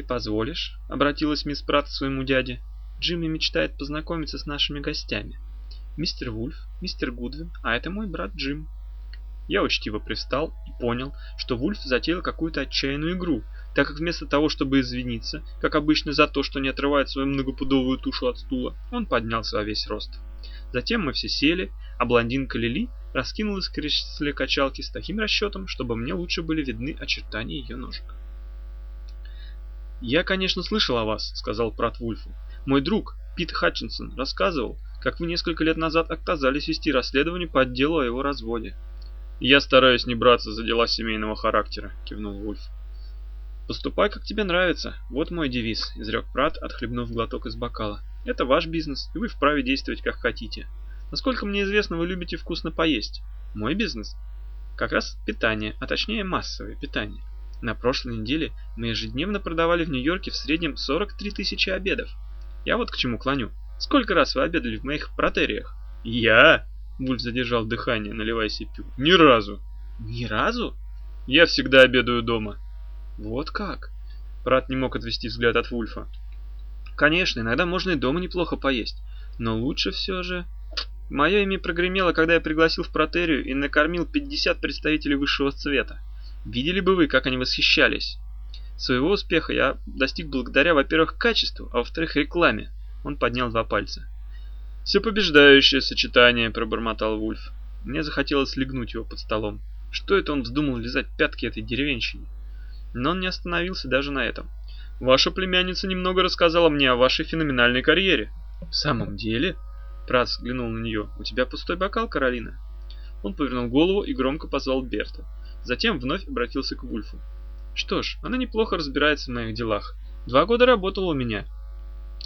ты позволишь», — обратилась мисс Пратт к своему дяде, — «Джимми мечтает познакомиться с нашими гостями. Мистер Вульф, мистер Гудвин, а это мой брат Джим». Я учтиво привстал и понял, что Вульф затеял какую-то отчаянную игру, так как вместо того, чтобы извиниться, как обычно за то, что не отрывает свою многопудовую тушу от стула, он поднялся во весь рост. Затем мы все сели, а блондинка Лили раскинулась в кресле качалки с таким расчетом, чтобы мне лучше были видны очертания ее ножек. «Я, конечно, слышал о вас», — сказал Прат Вульфу. «Мой друг, Пит Хатчинсон, рассказывал, как вы несколько лет назад отказались вести расследование по делу о его разводе». «Я стараюсь не браться за дела семейного характера», — кивнул Вульф. «Поступай, как тебе нравится. Вот мой девиз», — изрек Прат, отхлебнув глоток из бокала. «Это ваш бизнес, и вы вправе действовать, как хотите. Насколько мне известно, вы любите вкусно поесть. Мой бизнес как раз питание, а точнее массовое питание. На прошлой неделе мы ежедневно продавали в Нью-Йорке в среднем 43 тысячи обедов. Я вот к чему клоню. Сколько раз вы обедали в моих протериях? Я? Вульф задержал дыхание, наливая себе пиво. Ни разу. Ни разу? Я всегда обедаю дома. Вот как? Брат не мог отвести взгляд от Вульфа. Конечно, иногда можно и дома неплохо поесть, но лучше все же... Мое имя прогремело, когда я пригласил в протерию и накормил 50 представителей высшего цвета. Видели бы вы, как они восхищались. Своего успеха я достиг благодаря, во-первых, качеству, а во-вторых, рекламе. Он поднял два пальца. «Все побеждающее сочетание», — пробормотал Вульф. Мне захотелось легнуть его под столом. Что это он вздумал лизать пятки этой деревенщине? Но он не остановился даже на этом. «Ваша племянница немного рассказала мне о вашей феноменальной карьере». «В самом деле?» Прат взглянул на нее. «У тебя пустой бокал, Каролина?» Он повернул голову и громко позвал Берта. Затем вновь обратился к Вульфу. «Что ж, она неплохо разбирается в моих делах. Два года работала у меня.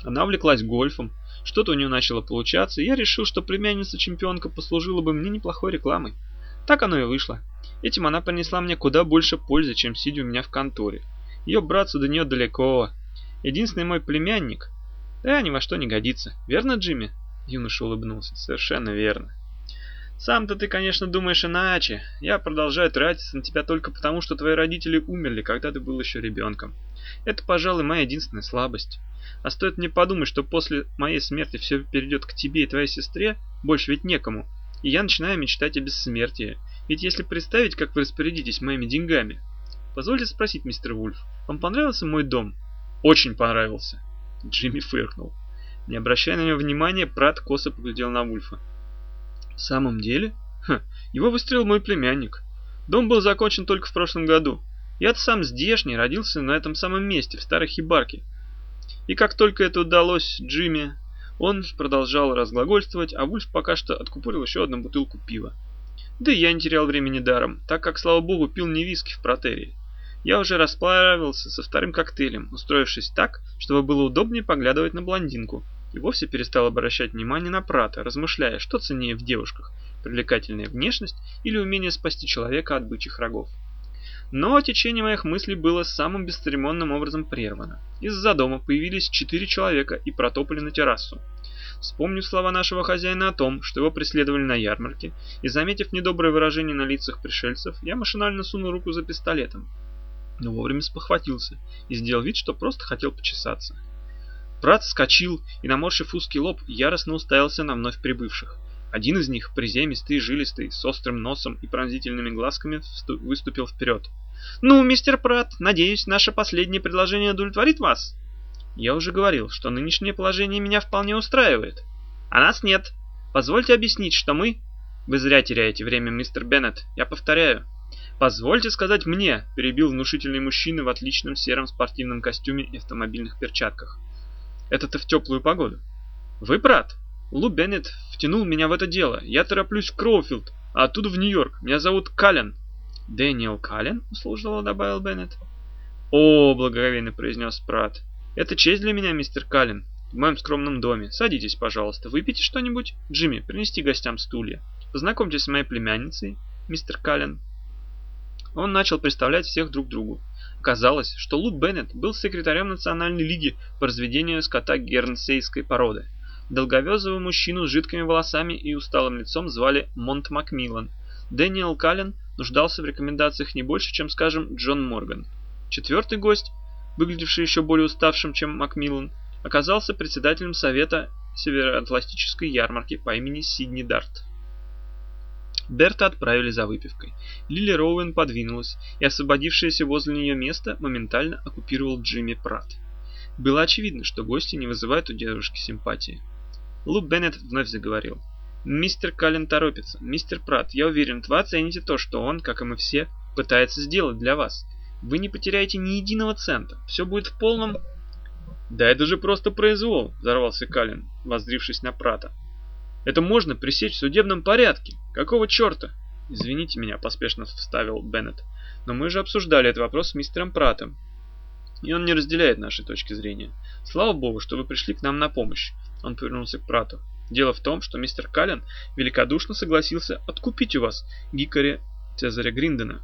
Она увлеклась гольфом, что-то у нее начало получаться, и я решил, что племянница-чемпионка послужила бы мне неплохой рекламой. Так оно и вышло. Этим она принесла мне куда больше пользы, чем сидя у меня в конторе. Ее братцу до нее далеко. Единственный мой племянник. Да, ни во что не годится. Верно, Джимми? Юноша улыбнулся. Совершенно верно. Сам-то ты, конечно, думаешь иначе. Я продолжаю тратиться на тебя только потому, что твои родители умерли, когда ты был еще ребенком. Это, пожалуй, моя единственная слабость. А стоит мне подумать, что после моей смерти все перейдет к тебе и твоей сестре, больше ведь некому. И я начинаю мечтать о бессмертии. Ведь если представить, как вы распорядитесь моими деньгами... Позвольте спросить, мистер Вульф, вам понравился мой дом? Очень понравился. Джимми фыркнул. Не обращая на него внимания, Прат косо поглядел на Вульфа. В самом деле? Ха, его выстрелил мой племянник. Дом был закончен только в прошлом году. Я-то сам здешний, родился на этом самом месте, в старой хибарке. И как только это удалось Джимми, он продолжал разглагольствовать, а Вульф пока что откупорил еще одну бутылку пива. Да и я не терял времени даром, так как, слава богу, пил не виски в протерии. Я уже расплавился со вторым коктейлем, устроившись так, чтобы было удобнее поглядывать на блондинку, и вовсе перестал обращать внимание на Прата, размышляя, что ценнее в девушках – привлекательная внешность или умение спасти человека от бычьих рогов. Но течение моих мыслей было самым бесцеремонным образом прервано. Из-за дома появились четыре человека и протопали на террасу. Вспомнив слова нашего хозяина о том, что его преследовали на ярмарке, и заметив недоброе выражение на лицах пришельцев, я машинально сунул руку за пистолетом. Но вовремя спохватился и сделал вид, что просто хотел почесаться. Брат вскочил и, наморщив узкий лоб, яростно уставился на вновь прибывших. Один из них, приземистый, жилистый, с острым носом и пронзительными глазками, выступил вперед. «Ну, мистер Пратт, надеюсь, наше последнее предложение удовлетворит вас?» Я уже говорил, что нынешнее положение меня вполне устраивает. А нас нет. Позвольте объяснить, что мы... Вы зря теряете время, мистер Беннет. Я повторяю. Позвольте сказать мне, перебил внушительный мужчина в отличном сером спортивном костюме и автомобильных перчатках. Это-то в теплую погоду. Вы брат? Лу Беннет втянул меня в это дело. Я тороплюсь в Кроуфилд, а оттуда в Нью-Йорк. Меня зовут Каллен. Дэниел Каллен? услужливо добавил Беннет. О, благоговейно произнес Прат. Это честь для меня, мистер Каллен. В моем скромном доме. Садитесь, пожалуйста. Выпейте что-нибудь? Джимми, принести гостям стулья. Познакомьтесь с моей племянницей, мистер Каллен. Он начал представлять всех друг другу. Казалось, что Лут Беннет был секретарем Национальной лиги по разведению скота гернсейской породы. Долговязого мужчину с жидкими волосами и усталым лицом звали Монт Макмиллан. Дэниел Каллен нуждался в рекомендациях не больше, чем, скажем, Джон Морган. Четвертый гость выглядевший еще более уставшим, чем Макмиллан, оказался председателем совета Североатлантической ярмарки по имени Сидни Дарт. Берта отправили за выпивкой. Лили Роуэн подвинулась, и освободившееся возле нее место моментально оккупировал Джимми Пратт. Было очевидно, что гости не вызывают у девушки симпатии. Лу Беннет вновь заговорил. «Мистер Каллен торопится. Мистер Пратт, я уверен, вы оцените то, что он, как и мы все, пытается сделать для вас. Вы не потеряете ни единого цента. Все будет в полном...» «Да это же просто произвол!» – взорвался Каллен, воздрившись на Прата. «Это можно пресечь в судебном порядке. Какого черта?» «Извините меня», – поспешно вставил Беннет. «Но мы же обсуждали этот вопрос с мистером Пратом, и он не разделяет нашей точки зрения. Слава богу, что вы пришли к нам на помощь». Он повернулся к Прату. «Дело в том, что мистер Каллен великодушно согласился откупить у вас Гикари Цезаря Гриндена,